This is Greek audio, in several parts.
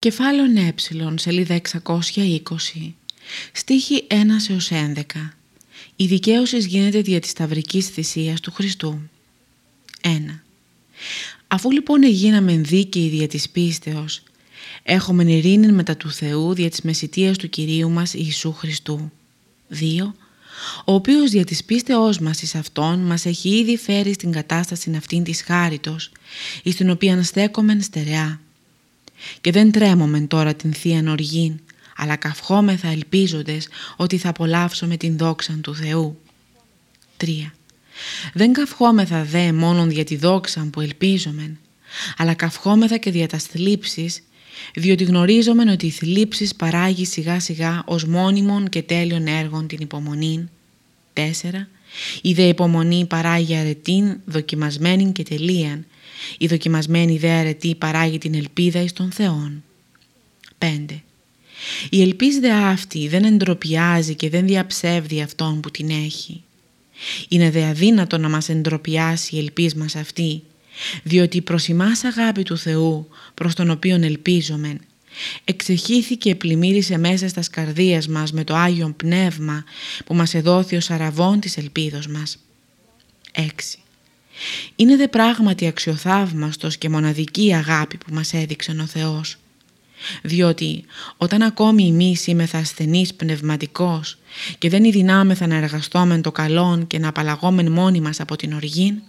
Κεφάλαιο ε, σελίδα 620, στίχη 1 έως 11. Η δικαίωσης γίνεται δια της σταυρικής θυσίας του Χριστού. 1. Αφού λοιπόν εγίναμε δίκαιοι δια της πίστεως, έχουμε ειρήνη μετά του Θεού δια της μεσητείας του Κυρίου μας Ιησού Χριστού. 2. Ο οποίος δια της πίστεώς μας εις Αυτόν μας έχει ήδη φέρει στην κατάσταση αυτήν της χάριτος, εις την οποία στέκομεν στερεά και δεν τρέμομεν τώρα την Θεία Οργήν, αλλά καυχόμεθα ελπίζοντες ότι θα απολαύσουμε την δόξα του Θεού. 3. Δεν καυχόμεθα δε μόνον για τη δόξα που ελπίζομεν, αλλά καυχόμεθα και δια τα θλίψεις, διότι γνωρίζομεν ότι η θλίψεις παράγει σιγά σιγά ως μόνιμον και τέλειων έργων την υπομονή. 4. Η δε υπομονή παράγει αρετήν, δοκιμασμένη και τελείαν, η δοκιμασμένη ιδέα αρετή παράγει την ελπίδα εις τον Θεόν. 5. Η ελπίδα αυτή δεν εντροπιάζει και δεν διαψεύδει αυτόν που την έχει. Είναι δε αδύνατο να μας εντροπιάσει η ελπίς μας αυτή, διότι προς ημάς αγάπη του Θεού, προς τον οποίον ελπίζομεν, εξεχύθηκε και πλημμύρισε μέσα στα καρδίας μας με το Άγιον Πνεύμα που μας εδόθη ο σαραβών της ελπίδος μας. 6. Είναι δε πράγματι αξιοθαύμαστος και μοναδική αγάπη που μας έδειξε ο Θεός. Διότι όταν ακόμη εμείς είμεθα ασθενείς πνευματικός και δεν ειδυνάμεθα να εργαστόμεν το καλόν και να απαλλαγόμεν μόνοι μας από την οργή,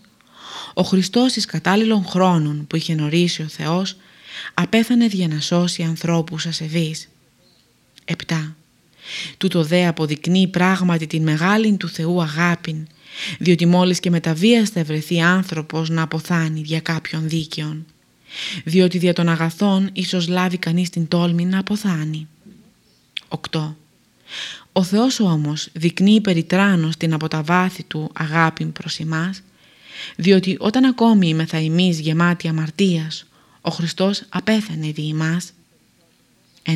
ο Χριστός εις κατάλληλων χρόνων που είχε ορίσει ο Θεός απέθανε για να σώσει ανθρώπους ασεβείς. 7. Τούτο δε αποδεικνύει πράγματι την μεγάλη του Θεού αγάπην διότι μόλις και μεταβίαστα βρεθεί άνθρωπος να αποθάνει για κάποιον δίκαιον, διότι δια των αγαθών ίσως λάβει κανείς την τόλμη να αποθάνει. 8. Ο Θεός όμως δεικνύει περιτράνος την από τα βάθη του αγάπη προς εμάς, διότι όταν ακόμη είμεθα εμείς γεμάτοι αμαρτίας, ο Χριστός απέθανε δι' εμάς. 9.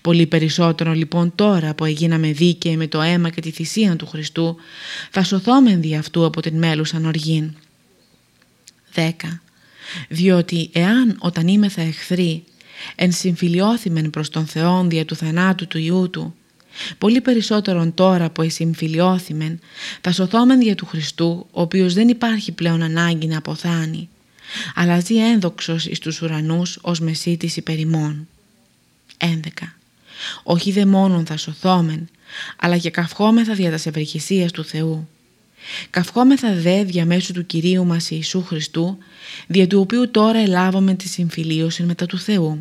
Πολύ περισσότερο λοιπόν τώρα που έγιναμε δίκαιοι με το αίμα και τη θυσία του Χριστού θα σωθόμεν δι' αυτού από την μέλουσαν οργήν. 10. Διότι εάν όταν είμεθα εχθροί εν συμφιλιώθημεν προς τον Θεόν δια του θανάτου του Ιού Του πολύ περισσότερον τώρα που εσυμφιλιώθημεν θα σωθόμεν δια του Χριστού ο οποίος δεν υπάρχει πλέον ανάγκη να αποθάνει αλλά ζει ένδοξος εις τους ουρανούς ως μεσίτης υπερημών. 11. Όχι δε μόνον θα σωθόμεν, αλλά και καυχόμεθα δια τας ευεργεσίας του Θεού. Καυχόμεθα δε διαμέσου του Κυρίου μας Ιησού Χριστού, δια του οποίου τώρα ελάβουμε τη συμφιλίωση μετά του Θεού.